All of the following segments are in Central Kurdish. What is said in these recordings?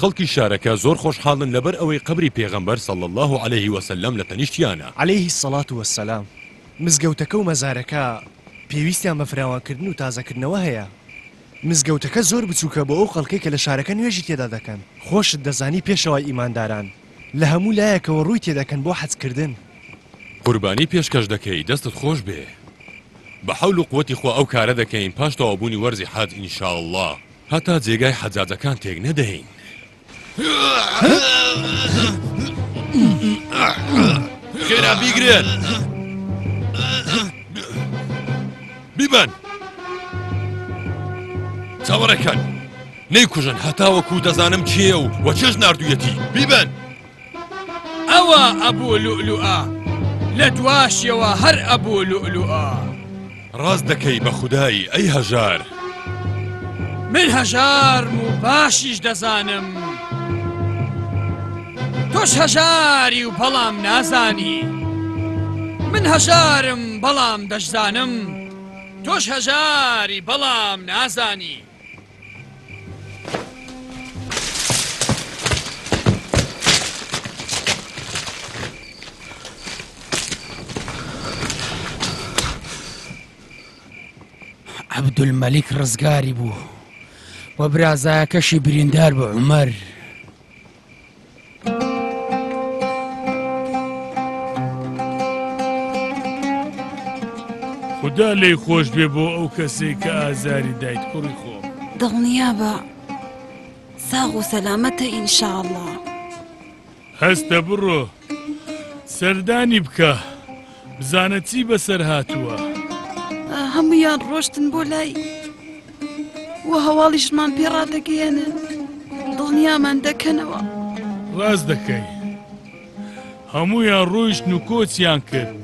خەڵکی شارەکە زۆر خۆشحاڵن لەبەر ئەوەی قەبری پێغەمبەر صلی اللە علیه و سلم لە تەنیشتیانە. علیه الصلوة والسلام، مزگەوتەکە و مەزارەکە پێویستیان بە فراوانکردن و تازەکردنەوە هەیە. مزگەوتەکە زۆر بچووکە بۆ ئەو خەڵکەی کە لە شارەکە نوێژی تێدا دەکەن. خۆشت دەزانی پێشەوای ئیمانداران لە هەموو لایەکەوە ڕووی تێدەکەن بۆ حەج کردن. قوربانی پێشکەش دەکەی دەستت خۆش بێ. بە حەول و قوەتی خوا ئەو کارە دەکەین پاش تەواوبوونی وەرزی حەج ان شاءاللە هەتا جێگای حەجاجەکان تێک نەدەین. خێرا بیگرن بیبەن چاوەڕێ کەن. نەیکوژن هەتاوەکو دەزانم کێیە و وە کێش ناردوویەتی بیبەن. ئەوە ئەبوو لوئلوئە لە دواشیەوە هەر ئەبوو لوئلوئە. ڕاست دەکەی بە خودای ئەی هەژار. من هەژارم و باشیش دەزانم تۆش هەژاری و بەڵام نازانی من هەژارم بەڵام دەشزانم تۆش هەژاری بەڵام نازانی. عەبدولمەلیک ڕزگاری بوو و برازایەکەشی بریندار بە عومەر. خودا لێی خۆش بێ بۆ ئەو کەسێک کە ئازاری دایت کوڕی خۆ دڵنیا بە ساغ و سەلامەتە ئینشاءله هەستە بڕۆ سەردانی بکە بزانە چی بەسەر هاتووە هەمویان ڕۆشتن بۆ لای و هەواڵیشمان پێڕادەگەیەنە دڵنیامان دەکەنەوە ڕاست دەکەی هەمویان ڕۆیشت و کۆچیان کرد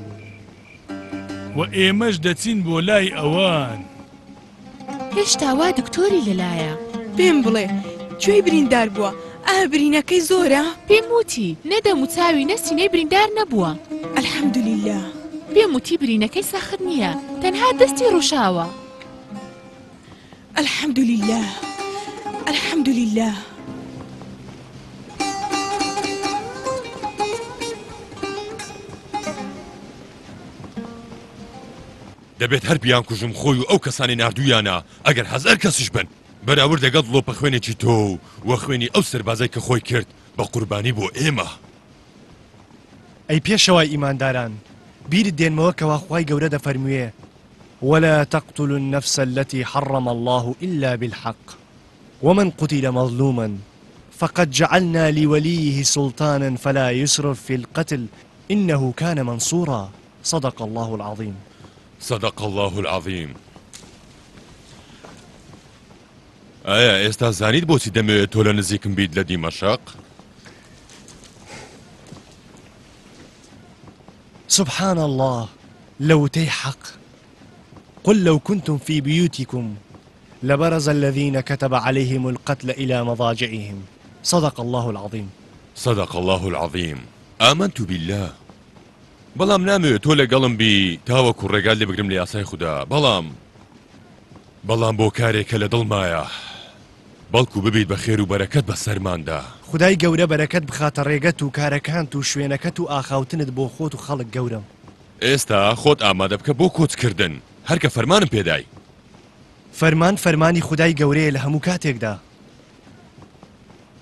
و ئێمەش دەچین بۆ لای ئەوان. هێشتا وا دکتۆری لەلایە پێم بڵێ کوێی بریندار بووە ئا برینەکەی زۆرە پێم وتی نەدەم و چاوی نە سینەی بریندار نەبووە الحەمدللە پێم وتی برینەکەی سەخت نییە تەنها دەستی ڕوشاوە الحەمدللە الحەمدللە دەبێت هەر بیانکوژم خۆی و ئەو کەسانەی ناردوویانە ئەگەر هەزار کەسیش بن بەراورد لەگەڵ ڵۆپە خوێنێکی تۆ و خوێنی ئەو سەربازەی کە خۆی کرد بە قوربانی بۆ ئێمە. ئەی پێشەوای ئیمانداران بیرت دێنمەوە کەوا خوای گەورە دەفەرمووێ، ولا تقتلوا النفس التي حرم الله الا بالحق ومن قتل مظلوما فقد جعلنا لوليه سلطانا فلا يسرف في القتل انه كان منصورا. صدق الله العظيم صدق الله العظيم ايا استا زانيد بۆچی دمي تولا لە نزیکم لدي مشاق سبحان الله لو تيحق قل لو كنتم في بيوتكم لبرز الذين كتب عليهم القتل إلى مضاجعهم صدق الله العظيم صدق الله العظيم آمنت بالله بەڵام نامەوێت تۆ لەگەڵم بی تاوەکو ڕێگات لێ بگرم لە یاسای خودا بەڵام بەڵام بۆ کارێک کە لە دڵمایە بەڵکو ببیت بە خێر و بەرەکەت بە سەرماندا. خودای گەورە بەرەکەت بخاتە ڕێگەت و کارەکانت و شوێنەکەت و ئاخاوتنت بۆ خۆت و خەڵک گەورەم. ئێستا خۆت ئامادە بکە بۆ کۆچ کردن هەر کە فەرمانم پێ دای. فەرمان فەرمانی خودای گەورەیە لە هەموو کاتێکدا.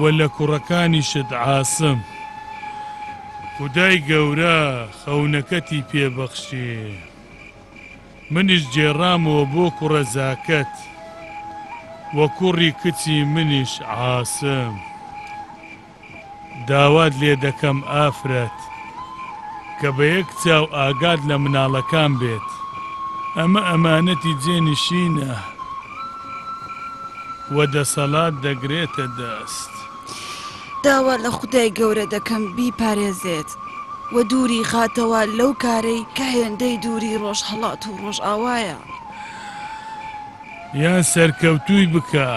وە لە کوڕەکانیشت عاسم. خودای گەورە خەونەکەتی پێ بەخشێ منیش گێڕامەوە بۆ کوڕە زاکەت وە کوڕی کچی منیش عاسم داوات لێ دەکەم ئافرەت کە بە یەک چاو ئاگات لە مناڵەکان بێت ئەمە ئەمانەتی جێ نشینە و دەسەڵات دەگرێتە دەست. داوا لە خودای گەورە دەکەم بیپارێزێت و دووری خاتەوە لەو کارەی کە هێندەی دووری ڕۆژهەڵات و ڕۆژئاوایە. یان سەرکەوتووی بکا.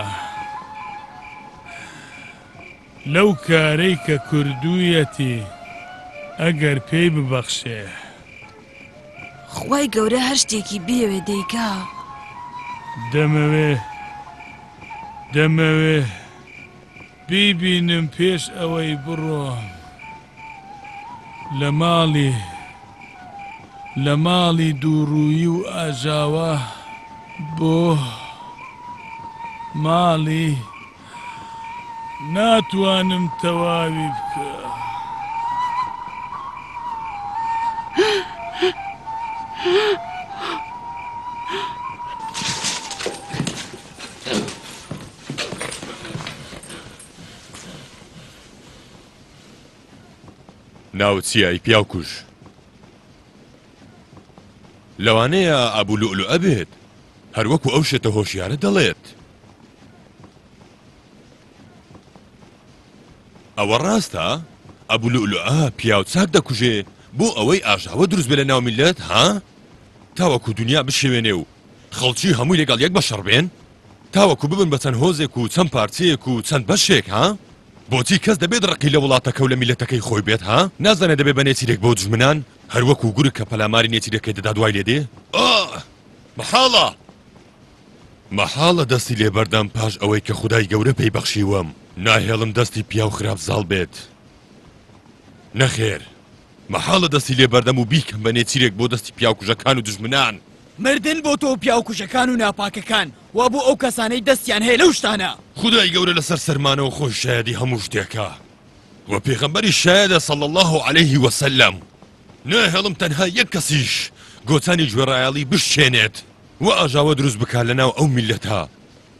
لەو کارەی کە کردویەتی ئەگەر پێی ببەخشێ. خوای گەورە هەر شتێکی بیەوێ دەیکا. دەمەوێ دەمەوێ بیبینم پێش ئەوەی بڕۆم لە ماڵی لە ماڵی دووڕووی و ئاژاوە بۆ ماڵی. ناتوانم تەواوی بکە. ناوت چییە ئەی پیاوکوژ؟ لەوانەیە ئەبو لوئلوئە بێت، هەر وەکو ئەو شێتە هۆشیارە دەڵێت. ئەوە ڕاستە؟ ئەبو لوئلوئە پیاو چاک دەکوژێ بۆ ئەوەی ئاژاوە دروست بێ لە ناو میللەت ها؟ تاوەکو دونیا بشێوێنێ و خەڵکی هەمووی لەگەڵ یەک بە شەڕ بێن؟ تاوەکو ببن بە چەند هۆزێک و چەند پارچەیەک و چەند بەشێک ها؟ بۆچی کەس دەبێت ڕقی لە وڵاتەکە و لە میللەتەکەی خۆی بێت ها؟ نازانێ دەبێ بە نێچیرێک بۆ دوژمنان هەر وەکو گورگ کە پەلاماری نێچیر دەکەی دەدات وای لێ دێ. ئاه! مەحاڵە! مەحاڵە دەستی لێ بەردەم پاش ئەوەی کە خودای گەورە پێی بەخشیووم. ناهێڵم دەستی پیاو خراپ زاڵ بێت. نەخێر! مەحاڵە دەستی لێ بەردەم و بیکەم بە نێچیرێک بۆ دەستی پیاوکوژەکان و دوژمنان. مردن بۆ تۆ و پیاوکوژەکان و ناپاکەکان و بۆ ئەو کەسانەی دەستیان هەیە لەو شتانە. خودای گەورە لەسەر سەرمانەوە خۆی شایەدی هەموو شتێکە. وە پێغەمبەریش شایەدە صلی اللە علیه وسلم، ناهێڵم تەنها یەک کەسیش گۆچانی گوێڕایەڵی بشکێنێت و ئاژاوە دروست بکات لەناو ئەو میللەتە،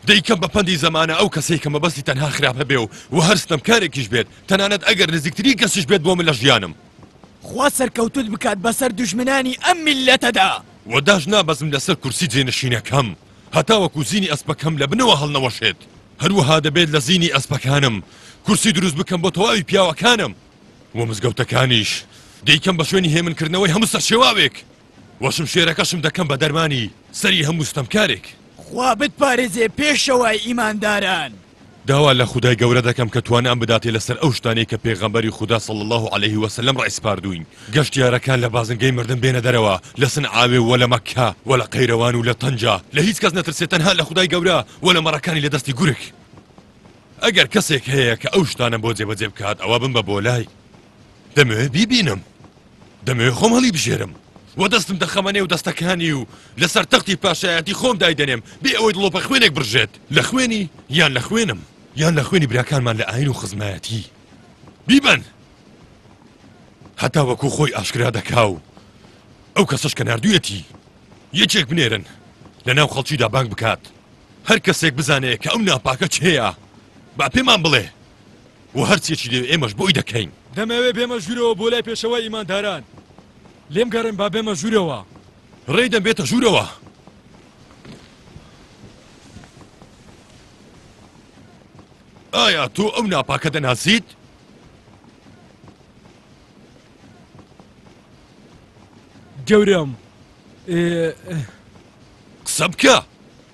دەیکەم بە پەندی زەمانە ئەو کەسەی کە مەبەستی تەنها خراپە بێ و هەر ستەمکارێکیش بێت تەنانەت ئەگەر نزیکترین کەسیش بێت بۆ من لە ژیانم. خوا سەرکەوتوت بکات بەسەر دوژمنانی ئەم میللەتەدا. وە داش نابەزم لەسەر کورسی جێنشینەکەم هەتاوەکو زینی ئەسپەکەم لە بنەوە هەڵنەوەشێت، هەروەها دەبێت لە زینی ئەسپەکانم کورسی دروست بکەم بۆ تەواوی پیاوەکانم، وە مزگەوتەکانیش دەیکەم بە شوێنی هێمنکردنەوەی هەموو سەرچێواوێک، وە شمشێرەکەشم دەکەم بە دەرمانی سەری هەموو ستەمکارێک. خوا بتپارێزێ پێشەوای ئیمانداران. داوا لە خودای گەورە دەکەم کە توانام بداتێ لەسەر ئەو شتانەی کە پێغەمبەری خودا صلی اللە علیه وسلم ڕایسپاردووین. گەشتیارەکان لە بازنگەی مردن بێنە دەرەوە لە سنعاوێ و لە مەککە و لە قەیرەوان و لە تەنجە لە هیچ کەس نەترسێ تەنها لە خودای گەورە و لە مەڕەکانی لە دەستی گورگ. ئەگەر کەسێک هەیە کە ئەو شتانەم بۆ جێبەجێ بکات ئەوا بمبە بۆ لای. دەمەوێ بیبینم. دەمەوێت خۆم هەڵیبژێرم و دەستم دەخەمە نێو دەستەکانی و لەسەر تەختی پاشایەتی خۆم دایدەنێم بێ ئەوەی دڵۆپە خوێنێک بڕژێت لە خوێنی یان لە خوێنم یان لە خوێنی براکانمان لە ئاین و خزمایەتی بیبەن هەتا وەکو خۆی ئاشکرا دەکا و ئەو کەسەش کە نردویەتی یەکێک بنێرن لە ناو خەڵکیدا بانگ بکات هەر کەسێک بزانێت کە ئەم ناپاکە چێە با پێمان بڵێ و هەرچیەکی دەوێت ئێمەش بۆی دەکەین. دەمەوێت بێمە ژوورەوە بۆ لای پێشەوای ئیمانداران. لێم گەڕێن با بێمە ژوورەوە. ڕێی دەم بێتە ژوورەوە. ئایا تۆ ئەو ناپاکە دەناسیت؟ گەورەم قسە بکە!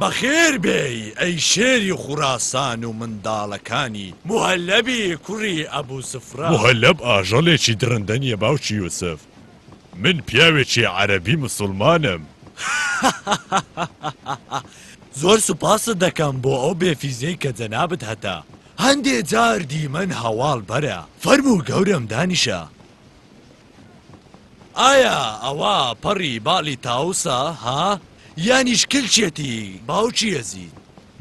بەخێر بێی ئەی شێری خوڕاسان و منداڵەکانی موهەلەبی کوڕی ئەبو سفرە. موهەلەب ئاژەڵێکی درندە نیە باوکی یوسف من پیاوێکی عەرەبی مسوڵمانم. زۆر سوپاست دەکەم بۆ ئەو بێ فیزەی کە جەنابت هەتە هەندێ جار دیمەن هەواڵ بەرە. فەرموو گەورەم دانیشە. ئایا ئەوە پەڕی باڵی تاوسە ها؟ یانیش کلچێتی باوکی یەزید.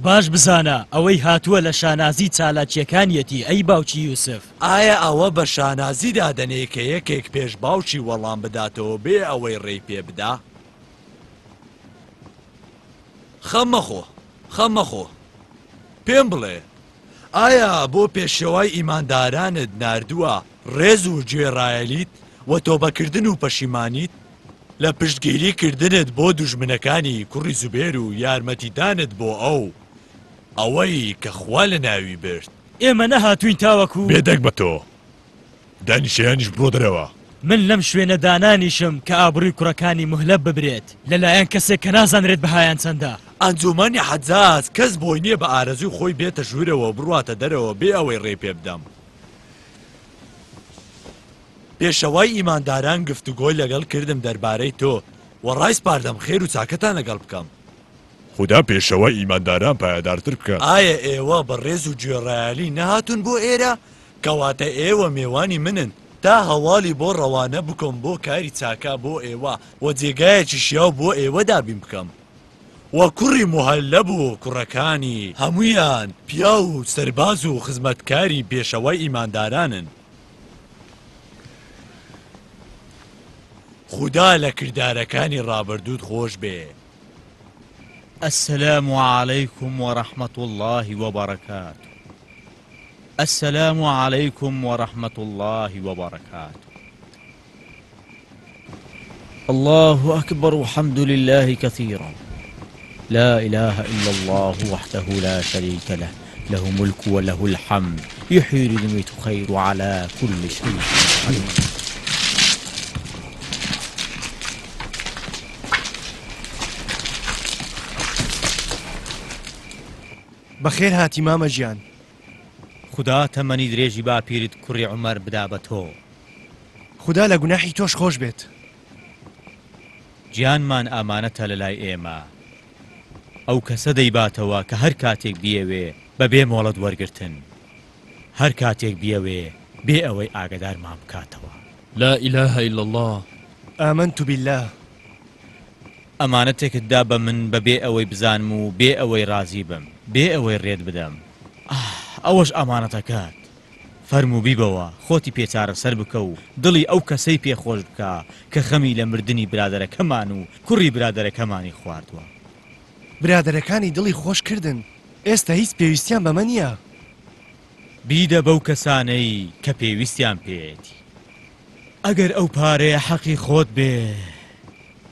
باش بزانە ئەوەی هاتووە لە شانازی چالاکیەکانیەتی ئەی باوکی یوسف. ئایا ئەوە بە شانازی دادەنێی کە یەکێک پێش باوکی وەڵام بداتەوە بێ ئەوەی ڕێی پێ بدا؟ خەم مەخۆ خەم مەخۆ پێم بڵێ ئایا بۆ پێشەوای ئیماندارانت ناردووە ڕێز و گوێڕایەلیت و تۆبەکردن و پەشیمانیت لە پشتگیری کردنت بۆ دوژمنەکانی کوڕی زوبێر و یارمەتیدانت بۆ ئەو ئەوەی کە خوا لەناوی برد؟ ئێمە نەهاتووین تاوەکو. بێدەنگ بە تۆ. دانیشیانیش بڕۆ دەرەوە. من لەم شوێنە دانانیشم کە ئابڕوی کوڕەکانی مهلە ببرێت لە لایەن کەسێک کە نازانرێت بەهایان چەندە. ئەنجومەنی حەجاج کەس بۆی نیە بە ئارەزوی خۆی بێتە ژورەوە و بڕواتە دەرەوە بێ ئەوەی ڕێ پێ بدەم. پێشەوای ئیمانداران گفتوگۆی لەگەڵ کردم دەربارەی تۆ و ڕایسپاردم خێر و چاکەتان لەگەڵ بکەم. خودا پێشەوای ئیمانداران پایەدارتر بکات. ئایا ئێوە بە ڕێز و گوێڕایەلی نەهاتون بۆ ئێرە؟ کەواتە ئێوە مێوانی منن تا هەواڵی بۆ ڕەوانە بکۆم بۆ کاری چاکە بۆ ئێوە و جێگایەکی شیاو بۆ ئێوە دابین بکەم. و کوڕی موهەلەب و کوڕەکانی هەموویان پیاو و سەرباز و خزمەتکاری پێشەوای ئیماندارانن. خودا لە کردارەکانی ڕابردووت خۆش بێ. السلام علیکم و رحمە اللە و بەڕەکاتوه السلام عليكم ورحمة الله وبركاته الله أكبر والحمد لله كثيرا لا إله إلا الله وحده لا شريك له له ملك وله الحمد يحيي ويميت خير على كل شيء بەخێر هاتی مامە گیان. خودا تەمەنی درێژی باپیرت کوڕی عومەر بدا بە تۆ. خودا لە گوناحی تۆش خۆش بێت. گیانمان ئامانەتە لە لای ئێمە ئەو کەسە دەیباتەوە کە هەر کاتێک بیەوێ بە بێ مۆڵەت وەرگرتن هەر کاتێک بیەوێ بێ ئەوەی ئاگەدارمان بکاتەوە. لا الە الا اللە. آمنت باللە. ئەمانەتێکت دا بە من بە بێ ئەوەی بزانم و بێ ئەوەی ڕازی بم، بێ ئەوەی ڕێت بدەم. ئاه ئەوەش ئەمانەتەکەت. فەرموو بیبەوە، خۆتی پێ چارەسەر بکە و دڵی ئەو کەسەی پێ خۆش بکە کە خەمی لە مردنی برادەرەکەمان و کوڕی برادەرەکەمانی خواردووە. برادەرەکانی دڵی خۆش کردن، ئێستا هیچ پێویستیان بەمە نییە. بیدە بەو کەسانەی کە پێویستیان پێیەتی. ئەگەر ئەو پارەیە حەقی خۆت بێ.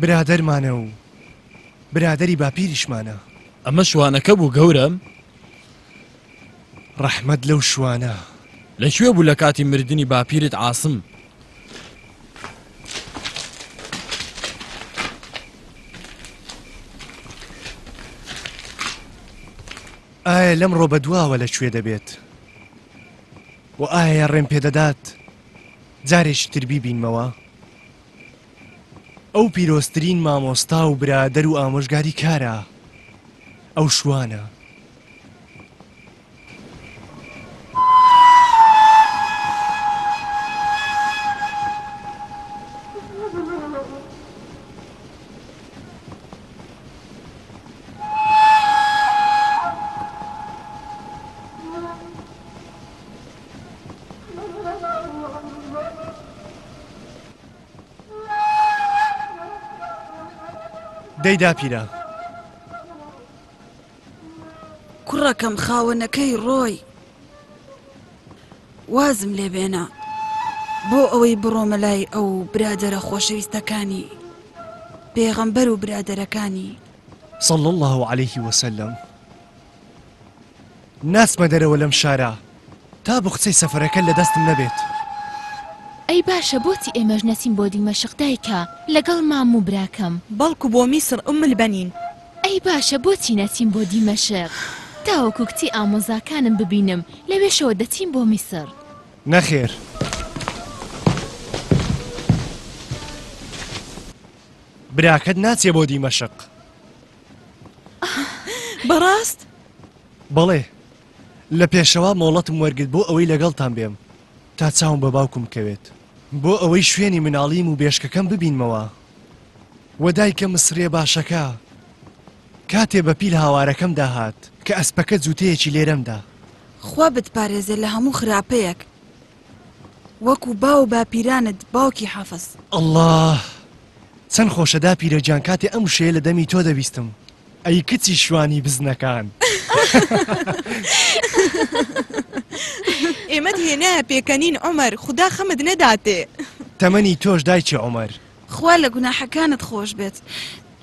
برادەرمانە و برادەری باپیریشمانە. ئەمە شوانەکە بوو گەورەم؟ ڕەحمەت لەو شوانە. لە کوێ بوو لە کاتی مردنی باپیرت عاسم؟ ئایا لەمڕۆ بە دواوە لە کوێ دەبێت و ئایا ڕێم پێدەدات جارێکی تر بیبینمەوە؟ ئەو پیرۆزترین مامۆستا و برادەر و ئامۆژگاریکارە ئەو شوانە. دەی داپیرە. کوڕەکەم خاوەنەکەی ڕۆی وازم لێ بێنە بۆ ئەوەی بڕۆمە لای ئەو برادرە خۆشەویستەکانی پێغەمبەر و برادەرەکانی صلى الله عليه وسلم ناچمە دەرەوە لەم شارە تا بوخچەی سەفەرەکە لە دەستم نەبێت. ئەی باشە بۆچی ئێمەش نەچین بۆ دیمەشق دایکە لەگەڵ مام و براکەم. بەڵکو بۆ میسڕ ئوم البەنین. ئەی باشە بۆچی نەچین بۆ دیمەشق تاوەکو کچی ئامۆزاکانم ببینم لەوێشەوە دەچین بۆ میسڕ. نەخێر. براکەت ناچێ بۆ دیمەشق. بەڕاست؟ بەڵێ لە پێشەوا مۆڵەتم وەرگرت بۆ ئەوەی لەگەڵتان بێم تا چاوم بە باوکم بکەوێت بۆ ئەوەی شوێنی مناڵیم و بێشکەکەم ببینمەوە وە دایکە مسرێ باشەکە کاتێ بە پیل هاوارەکەم داهات کە ئەسپەکە جووتەیەکی لێرەمدا خوا بتپارێزێ لە هەموو خراپەیەک وەکو باو باپیرانت باوکی حەفز. ئەڵا چەن خۆشە داپیرە گیان کاتێ ئەم وشەیە لە دەمی تۆ دەبیستم ئەی کچی شوانی بزنەکان. ئێمەت هێنایە پێکەنین عومەر خودا خەمت نەداتێ. تەمەنی تۆش دایکی عومەر. خوا لە گوناحەکانت خۆش بێت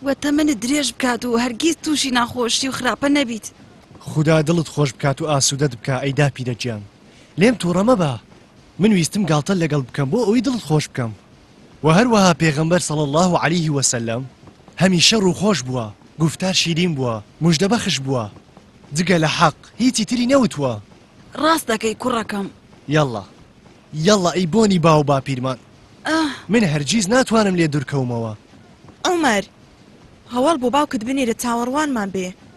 و تەمەنت درێژ بکات و هەرگیز تووشی ناخۆشی و خراپە نەبیت. خودا دڵت خۆش بکات و ئاسودەت بکا ئەی داپیرە گیان. لێم توڕە مەبە من ویستم گاڵتەت لەگەڵ بکەم بۆ ئەوەی دڵت خۆش بکەم وە هەروەها پێغەمبەر صلی اللە علیه وسلم هەمیشە ڕووخۆش بووە گوفتار شیرین بووە مژدە بەخش بووە جگە لە حەق هیچی تری نەوتووە. ڕاست دەکەی کوڕەکەم. یەڵا یەڵا ئەی بۆنی باو باپیرمان من هەرگیز ناتوانم لێ دورکەومەوە. عومەر هەوەڵ بۆ باوکت بنێرە چاوەڕوانمان بێ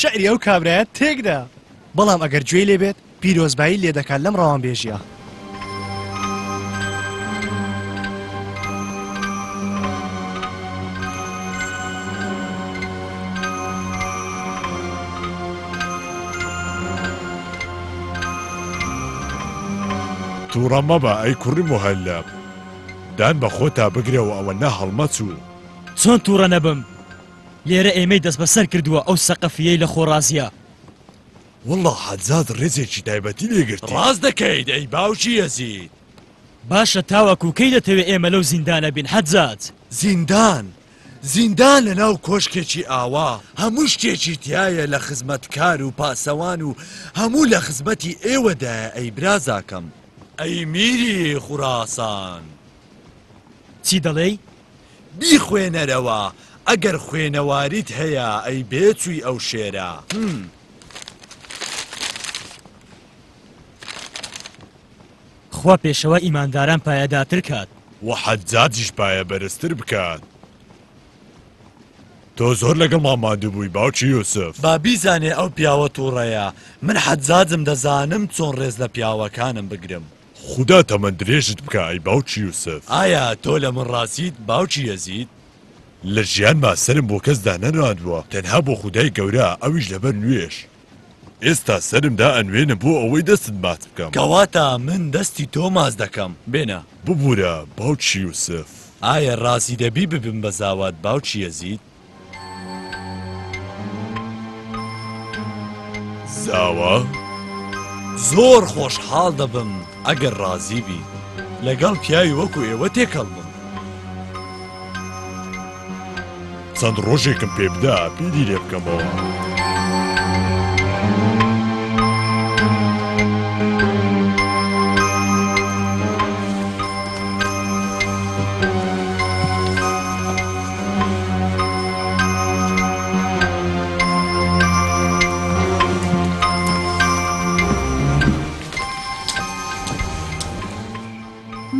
شعری ئەو کابرایە تێکدا بەڵام ئەگەر گوێی لێبێت پیرۆزبایی لێ دەکات لەم ڕەوانبێژیە. توڕە مەبە ئەی کوڕی موهەلەب دان بە خۆتا بگرەوە ئەوەنە هەڵمەچوو. چۆن توڕە نەبم لێرە ئێمەی دەست بەسەر کردووە ئەو سەقەفیەی لە خۆڕازیە. وەڵا حەجاج ڕێزێکی تایبەتی لێ گرتین. ڕاست دەکەیت ئەی باوکی یەزید. باشە تاوەکو کەی دەتەوێ ئێمە لەو زیندانە بین حەجاج؟ زیندان زیندان لەناو کۆشکێکی ئاوا هەموو شتێکی تیایە لە خزمەتکار و پاسەوان و هەموو لە خزمەتی ئێوەدایە ئەی برازاکەم. ئەی میری خوڕاسان. چی دەڵێی؟ بیخوێنەرەوە ئەگەر خوێنەواریت هەیە ئەی بێچوی ئەو شێرە هم. خوا پێشەوا ئیمانداران پایەداتر کات. وە حەجاجیش پایە بەرزتر بکات. تۆ زۆر لەگەڵمان ماندووبووی باوکی یوسف. با بیزانێ ئەو پیاوە توڕەیە. من حەجاجم دەزانم چۆن ڕێز لە پیاوەکانم بگرم. خودا تەمەن درێژت بکا ئەی باوکی یوسف. ئایا تۆ لە من ڕازیت باوکی یەزید؟ لە ژیانما سەرم بۆ کەس دانەنواندوە تەنها بۆ خودای گەورە ئەویش لەبەر نوێژ ئێستا سەرم دا ئەنوێنم بۆ ئەوەی دەستت ماچ بکەم. کەواتە من دەستی تۆ ماچ دەکەم بێنە. ببورە باوکی یوسف. ئایا ڕازی دەبی ببم بە زاوات باوکی یەزید؟ زاوا، زۆر خۆشحاڵ دەبم ئەگەر ڕازی بی لەگەڵ پیاوی وەکو ئێوە تێکەڵ بم. چەند ڕۆژێکم پێ بدا بیری لێ بکەمەوە.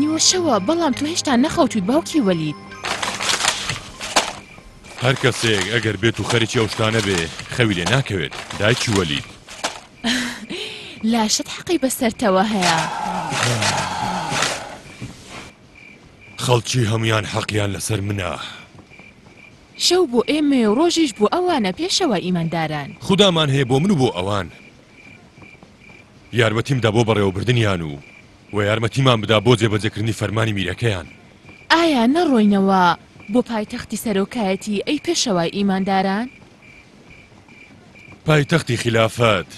نیوەشەوە بەڵام تۆ هێشتا نەخەوتووی باوکی وەلید هەر کەسێک ئەگەر بێت و خەریکی ئەو شتانە بێ خەوی لێ ناکەوێت دایکی وەلید لاشەت حەقی بەسەرتەوە هەیە. خەڵکی هەموان حەقیان لەسەر منە. شەو بۆ ئێمەیە و ڕۆژیش بۆ ئەوانە پێشەوا ئیمانداران. خودامان هەیە بۆ من و بۆ ئەوان. یارمەتیم بدە بۆ بەڕێوەبردنیان و وە یارمەتیمان بدە بۆ جێبەجێکردنی فەرمانی میرەکەیان. ئایا نەڕۆینەوە بۆ پایتەختی سەرۆکایەتی ئەی پێشەوای ئیمانداران؟ پایتەختی خیلافەت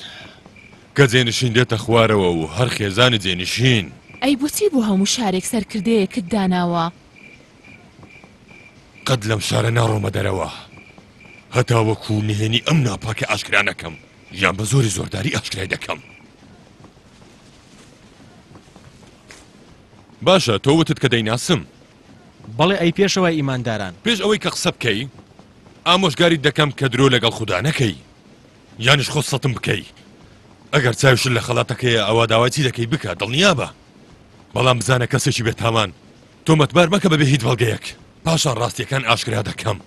کە جێنشین دێتە خوارەوە و هەر خێزانی جێنشین. ئەی بۆچی بۆ هەموو شارێک سەرکردەیەکت داناوە؟ قەت لەم شارە ناڕۆمە دەرەوە هەتاوەکو نهێنی ئەم ناپاکە ئاشکرا نەکەم یان بە زۆری زۆرداری ئاشکرای دەکەم. باشە تۆ وتت کە دەیناسم. بەڵێ ئەی پێشەوای ئیمانداران. پێش ئەوەی کە قسە بکەی ئامۆژگاریت دەکەم کە درۆ لەگەڵ خودا نەکەی یانیش خۆت ستم بکەی ئەگەر چاویشت لە خەڵاتەکەیە ئەوا داوای چی دەکەی بکە دڵنیابە بەڵام بزانە کەسێکی بێتاوان تۆمەتبار مەکە بەبێ هیچ بەڵگەیەک پاشان ڕاستیەکان ئاشکرا دەکەم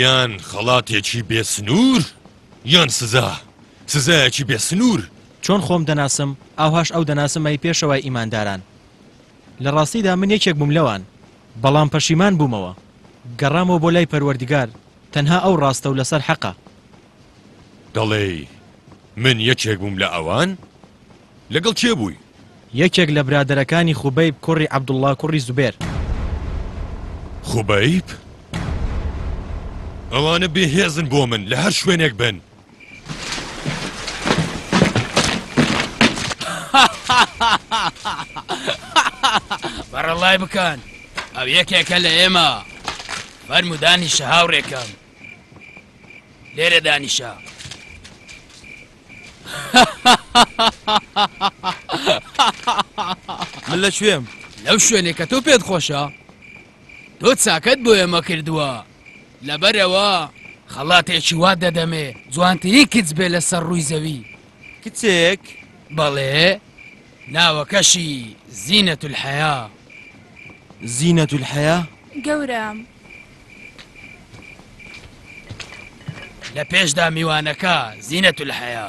یان خەڵاتێکی بێ سنوور یان سزا سزایەکی بێ سنوور چۆن خۆم دەناسم ئاوهاش ئەو دەناسم ئەی پێشەوای ئیمانداران. لە ڕاستیدا من یەکێک بووم لەوان، بەڵام پەشیمان بوومەوە، گەڕامەوە بۆ لای پەروەردگار، تەنها ئەو ڕاستە و لەسەر حەقە. دەڵێی من یەکێک بووم لە ئەوان؟ لەگەڵ کێ بووی؟ یەکێک لە برادەرەکانی خوبەیب کوڕی عەبدوڵڵا کوڕی زوبێر. خوبەیب؟ ئەوانە بێهێزن بۆ من لە هەر شوێنێک بن. بەڕەڵای بکەن ئەو یەکێکە لە ئێمە بەرمودانیشە هاوڕێکەم لێرە دانیشە من لە شوێم لەو شوێنێکە تۆ پێت خۆشە تۆ چاکەت بۆ ئێمە کردووە لەبەرئەوە خەڵاتێکی وا دەدەمێ جوانترین کچ بێ لەسەر ڕووی زەوی. کچێک؟ بەڵێ، ناوەکەشی زینەت الحەیا. زینەت الحەیا؟ گەورەم. لە پێشدا میوانەکە زینەت الحەیا.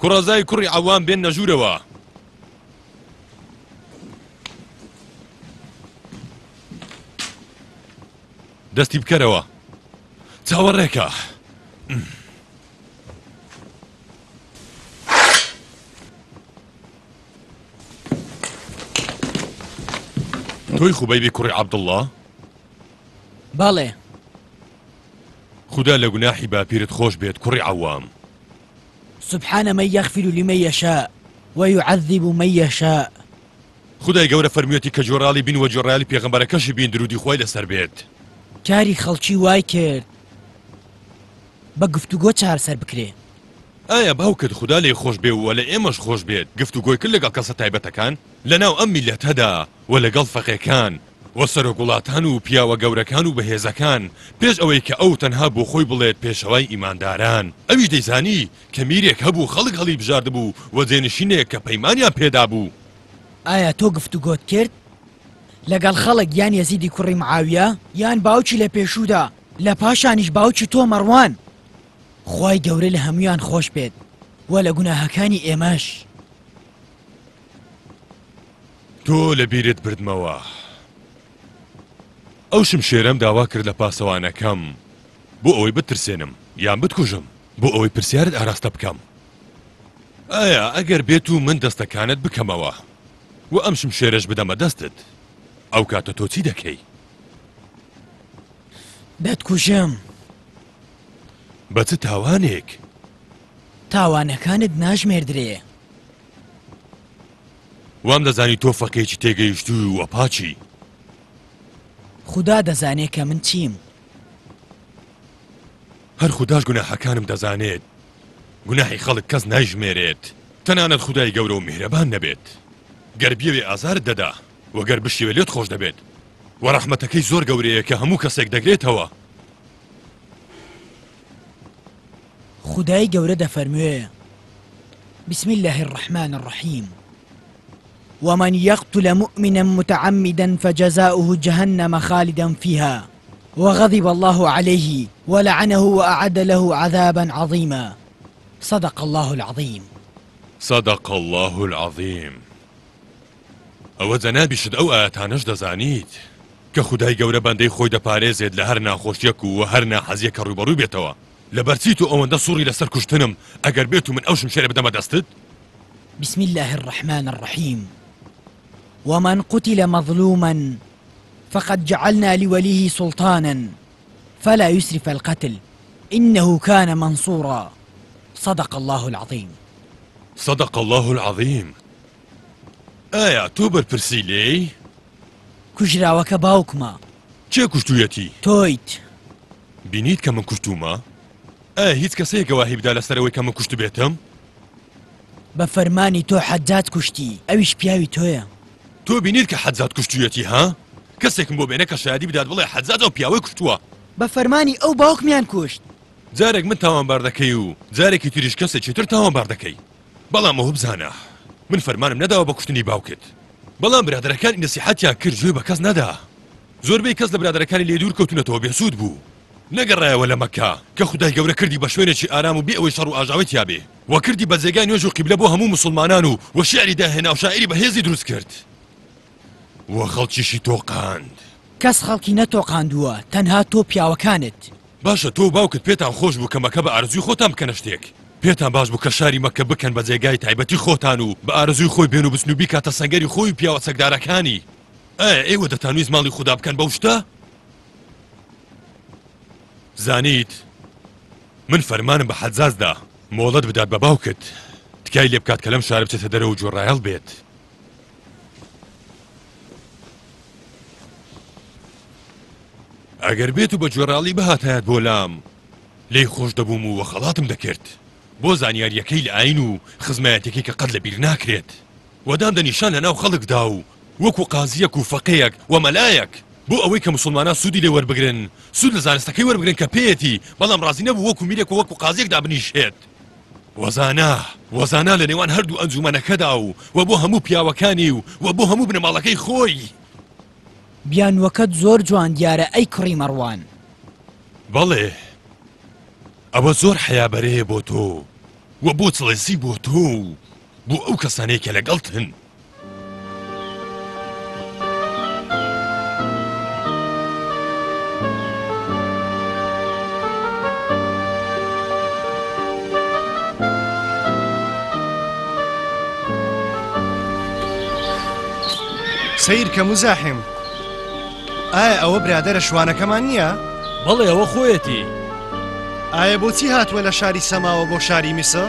کوڕەزای کوڕی عەوام بێننە ژوورەوە دەستی بکەرەوە چاوەڕێکە تۆی خوبەیبی کوڕی عەبدوڵڵا بەڵێ خودا لە گوناحی باپیرت خۆش بێت کوڕی عەوام. سبحان من یغفر لمن یشاء ویعذب من یشاء. خودای گەورە فەرمویەتی کە جۆراڵی بین وە جۆڕالی پێغەمبەرەکەشی بین درودی خوای لەسەر بێت. کاری خەڵکی وای کرد بە گفتوگۆ چارەسەر بکرێ. ئایا باوکت خودا لێی خۆش بێ و لە ئێمەش خۆش بێت گفتوگۆی کرد لەگەڵ کەسە تایبەتەکان لە ناو ئەم میلەتەدا و لەگەڵ فەقێکان. و سەرۆک وڵاتان و پیاوە گەورەکان و بەهێزەکان، پێش ئەوەی کە ئەو تەنها بۆ خۆی بڵێت پێشەوای ئیمانداران، ئەویش دەیزانی کە میرێک هەبوو خەڵک هەڵیبژاردبوو و جێنشینێک کە پەیمانیان پێدابوو. ئایا تۆ گفتوگۆت کرد لەگەڵ خەڵک یان یەزیدی کوڕی معاویە؟ یان باوکی لە پێشوودا، لە پاشانیش باوکی تۆ مەڕوان، خوای گەورە لە هەموویان خۆش بێت و لە گوناهەکانی ئێمەش. تۆ لە بیرت بردمەوە. ئەو شمشێرەم داوا کرد لە پاسەوانەکەم بۆ ئەوەی بتترسێنم یان بتکوژم بۆ ئەوەی پرسیارت ئاراستە بکەم ئایا ئەگەر بێت و من دەستەکانت بکەمەوە و ئەم شمشێرەش بدەمە دەستت ئەو کاتە تۆ چی دەکەی؟ دەتکوژم. بە چ تاوانێک؟ تاوانەکانت ناژمێردرێ. وام دەزانی تۆ فەقێکی تێگەیشتووی و ئەپاچی. خودا دەزانێ کە من چیم. هەر خوداش گوناحەکانم دەزانێت. گوناحی خەڵک کەس نایژمێرێت. تەنانەت خودای گەورە و میهرەبان نەبێت. گەر بیەوێ ئازارت دەدا و گەر بشیەوێ لێت خۆش دەبێت. وە ڕەحمەتەکەی زۆر گەورەیە کە هەموو کەسێک دەگرێتەوە. خدای گەورە دەفەرموێ بسم الله الرحمن الرحیم ومن يقتل مؤمنا متعمدا فجزاؤه جهنم خالدا فيها وغضب الله عليه ولعنه وأعد له عذابا عظيما صدق الله العظيم صدق الله العظيم ئەوە جەنابیشت ئەو ئایەتانەش دەزانیت کە خودای گەورە بەندەی خۆی دەپارێزێت لە هەر ناخۆشیەک و وە هەر ناحەزیەک کە ڕووبەڕووی بێتەوە لەبەر چی تۆ ئەوەندە سوڕی لەسەر کوشتنم ئەگەر بێتو من ئەو شمشێرە بدەمە دەستت بسم اللە الرحمن الرحیم ومن قتل مظلوما فقد جعلنا لوليه سلطانا فلا يسرف القتل إنه كان منصورا صدق الله العظيم صدق الله العظيم ئایا تۆ بەرپرسی لێی؟ کوژراوەکە باوکمە. کێ کوشتویەتی؟ تۆیت. بینیت کە من کوشتومە؟ ئایا هیچ کەسەیە گەواهی بدا لەسەر ئەوەی کە من کوشتبێتم؟ بە فەرمانی تۆ حەجات کوشتی ئەویش پیاوی تۆیە. تۆ بینیت کە حەجات کوشتویەتی ها؟ کەسێکم بۆ بێنە کە شایەدی بدات بڵێ حەجات ئەو پیاوەی کوشتوە. بە فەرمانی ئەو باوکمیان کوشت. جارێک من تاوانبار دەکەی و جارێکی تریش کەسێکی تر تاوانبار دەکەی. بەڵام ئەوە بزانە من فەرمانم نەداوە بە کوشتنی باوکت بەڵام برادەرەکانی نەسیحەتیان کرد گوێ بە کەس نەدا زۆربەی کەس لە برادەرەکانی لێ دوور کەوتونەتەوە بێسوود بوو نەگەڕایەوە لە مەککە کە خودای گەورە کردی بە شوێنێکی ئارام و بێ ئەوەی شەڕ و ئاژاوەی تیا بێ وە کردی بە جێگای نوێژ و قیبلە بۆ هەموو موسڵمانان و وە شیعری داهێنا و شاعیری بەهێزی دروست کرد وە خەڵکیشی تۆقاند. کەس خەڵکی نەتۆقاندووە تەنها تۆ پیاوەکانت. باشە تۆ و باوکت پێتان خۆش بوو کە مەکە بە ئارەزووی خۆتان بکەنە شتێک، پێتان باش بوو کە شاری مەککە بکەن بە جێگای تایبەتی خۆتان و بە ئارەزووی خۆی بێن و بچن و بیکاتە سەنگەری خۆی و پیاوە چەکدارەکانی، ئایا ئێوە دەتانویست ماڵی خودا بکەن بەو شتە؟ زانیت من فەرمانم بە حەجاج دا مۆڵەت بدات بە باوکت تکای لێ بکات کە لەم شارە بچێتە دەرەوە و گوێڕایەڵ بێت. ئەگەر بێت و بە گوێڕاڵی بهاتایەت بۆ لام لێی خۆش دەبووم و وەخەڵاتم دەکرد بۆ زانیاریەکەی لە ئاین و خزمایەتەکەی کە قەت لە بیر ناکرێت وەدام دەنیشان لە ناو خەڵکدا و وەکو قازیەک و فەقەیەک و مەلایەک بۆ ئەوەی کە مسلمانان سوودی لێ وەربگرن سوود لە زانستەکەی وەربگرن کە پێیەتی بەڵام ڕازی نەبوو وەکو میرێک و وەکو قازیەک دابنیشێت وەزانە وەزانە لە نێوان هەردوو ئەنجومەنەکەدا و وە بۆ هەموو پیاوەکانی و وە بۆ هەموو بنەماڵەکەی خۆی. بیانووەکەت زۆر جوان دیارە ئەی کوڕی مەڕوان. بەڵێ ئەوە زۆر حەیا بەرەیە بۆ تۆ و بۆ چڵێسی بۆ تۆ و بۆ ئەو کەسانەی کە لەگەڵتن. سەیرکە مزاحم ئایا ئەوە برادرە شوانەکەمان نییە؟ بەڵێ ئەوە خۆیەتی. ئایا بۆچی هاتووە لە شاری سەماوە بۆ شاری میسر؟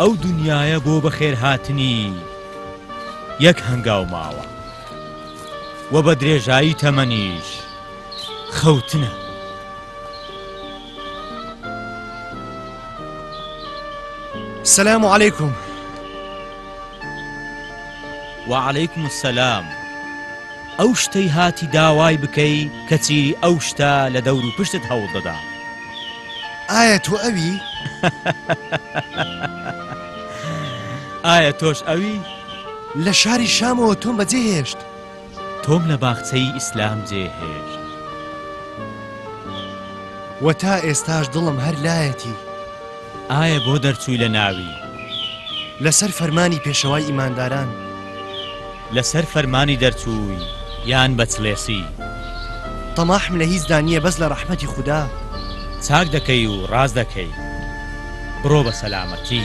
ئەو دونیایە بۆ بەخێرهاتنی یەک هەنگاو ماوە و بە درێژایی تەمەنیش خەوتنە. سلام و علیکم. وعلیکم السلام ئەو شتەی هاتی داوای بکەی کەچی ئەو شتە لە دەور و پشتت هەوڵ دەدا. ئایا تۆ ئەوی؟ ئایا تۆش ئەوی؟ لە شاری شامەوە تۆم بەجێ هێشت. تۆم لە باخچەی ئیسلام جێ هێشت. وە تا ئێستاش دڵم هەر لایەتی. ئایا بۆ دەرچووی لە ناوی؟ لەسەر فەرمانی پێشەوای ئیمانداران. لەسەر فەرمانی دەرچووی یان بە چڵێسی. تەماحم لە هیچدا نییە بەس لە ڕەحمەتی خودا. چاک دەکەی و ڕاست دەکەی. بڕۆ بە سەلامەتی.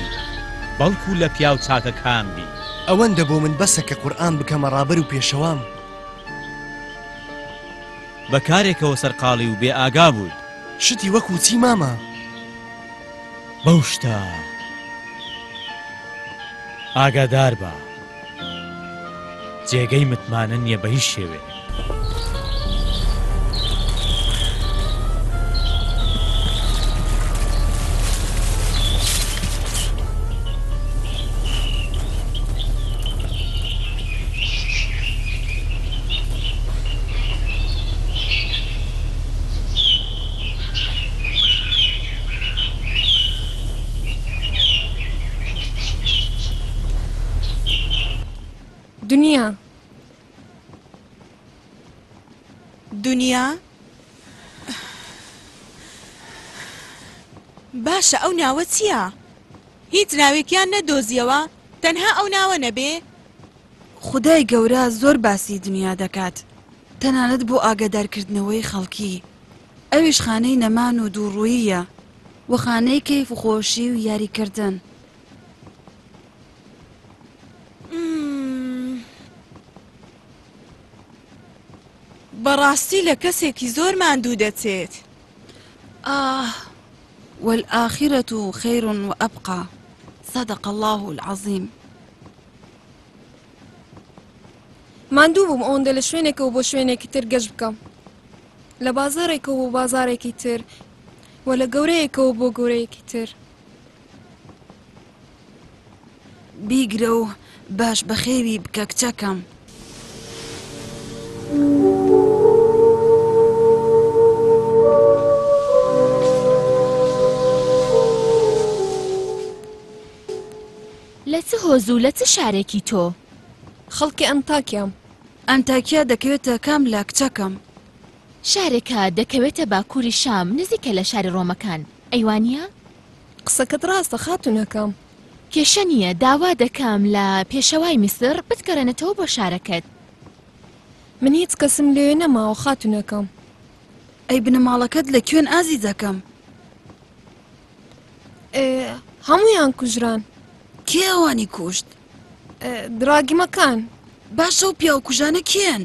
بەڵکو لە پیاو چاکەکان بی. ئەوەندە بۆ من بەسە کە قورئان بکەمە ڕابەر و پێشەوام. بە کارێکەوە سەرقاڵی و بێ ئاگا بووی. شتی وەکو چی مامە؟ بەو شتە ئاگادار بە. جێگەی متمانە نیە بە هیچ شێوەیەک. دنیا دنیا باشە ئەو ناوە چییە؟ هیچ ناوێکیان نەدۆزیەوە تەنها ئەو ناوە نەبێ؟ خودای گەورە زۆر باسی دنیا دەکات تەنانەت بۆ ئاگادارکردنەوەی خەڵکی ئەویش خانەی نەمان و دووڕووییە و خانەی کەیف و خۆشی و یاریکردن. بەڕاستی لە کەسێکی زۆر ماندوو دەچێت ئاه والآخرة خير وأبقى صدق الله العظيم ماندوو بووم ئەوەندە لە شوێنێکەوە بۆ شوێنێکی تر گەشت بکەم لە بازارێکەوە بۆ بازارێکی تر و لە گەورەیەکەوە بۆ گەورەیەکی تر بیگرە و باش بەخێوی بکە کچەکەم. لە چ هۆز و لە چ شارێکی تۆ؟ خەڵکی ئەنتاکیام. ئەنتاکیا دەکەوێتە کام لە کچەکەم؟ شارێکە دەکەوێتە باکووری شام نزیکە لە شاری ڕۆمەکان ئەی وانیە؟ قسەکەت ڕاستە خاتونەکەم. کێشە نیە داوا دەکەم لە پێشەوای میسر بتگەڕێنەتەوە بۆ شارەکەت. من هیچ کەسم لەوێ نەماوە خاتونەکەم. ئەی بنەماڵەکەت لە کوێن ئازیزەکەم؟ ئێ هەموویان کوژران. کێ ئەوانی کوشت؟ دراگمەکان باشە و پیاوکوژانە کێن؟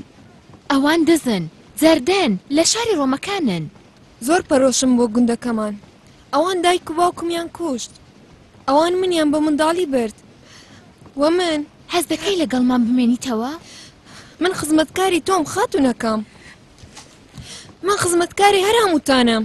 ئەوان دزن جەردەن لە شاری ڕۆمەکانن زۆر پەرۆشم بۆ گوندەکەمان ئەوان دایک و باوکمیان کوشت ئەوان منیان بە منداڵی برد و من هەز دەکەی لەگەڵمان بمێنیتەوە؟ من خزمەتکاری تۆم خاتونەکەم من خزمەتکاری هەراموتانم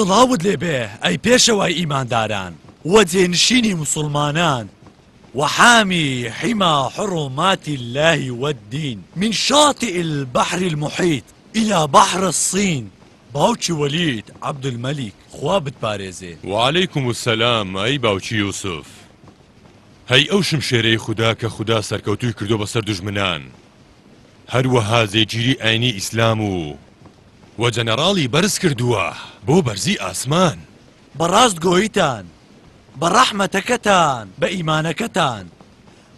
سڵاوت لێ بێ ئەی پێشەوای ئیمانداران و جێنشینی موسوڵمانان، وحامی حما حرومات اللە والدین من شاطی البحر المحیط الی بحر الصین باوکی وەلید عبدالملیک خوا بتپارێزێ. وعلیکم السلام ئەی باوکی یوسف هەی ئەو شمشێرەی خودا کە خودا سەرکەوتووی کردووە بەسەر دوژمنان هەروەها جێگیری ئاینی ئیسلام و و جەنەراڵی بەرز کردووە بۆ بەرزی ئاسمان بە ڕاستگۆییتان، بە ڕەحمەتەکەتان، بە ئیمانەکەتان،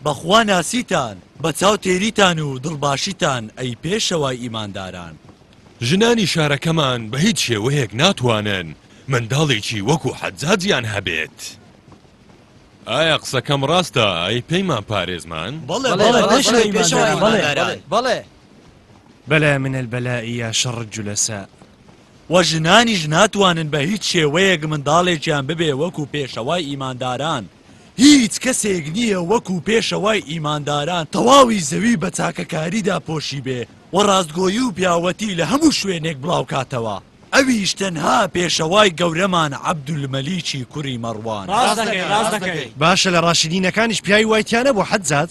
بە خوا ناسیتان، بە چاو تێریتان و دڵباشیتان ئەی پێشەوای ئیمانداران. ژنانی شارەکەمان بە هیچ شێوەیەک ناتوانن منداڵێکی وەکو حەجاجیان هەبێت. ئایا قسەکەم ڕاستە ئەی پەیمان پارێزمان؟ بەڵێ پێشەوای ئیمانداران. بەلە من البلاء یا شەڕ الجلساء. وە ژنانیش ناتوانن بە هیچ شێوەیەک منداڵێکیان ببێ وەکو پێشەوای ئیمانداران، هیچ کەسێک نییە وەکو پێشەوای ئیمانداران تەواوی زەوی بە چاکەکاریدا پۆشیبێ و ڕاستگۆیی و پیاوەتی لە هەموو شوێنێک بڵاوکاتەوە ئەویش تەنها پێشەوای گەورەمان عەبدولمەلیکی کوڕی مەڕوان. باشە لە ڕاشدینەکانیش پیاوی وای تیا نەبوو حەجاج؟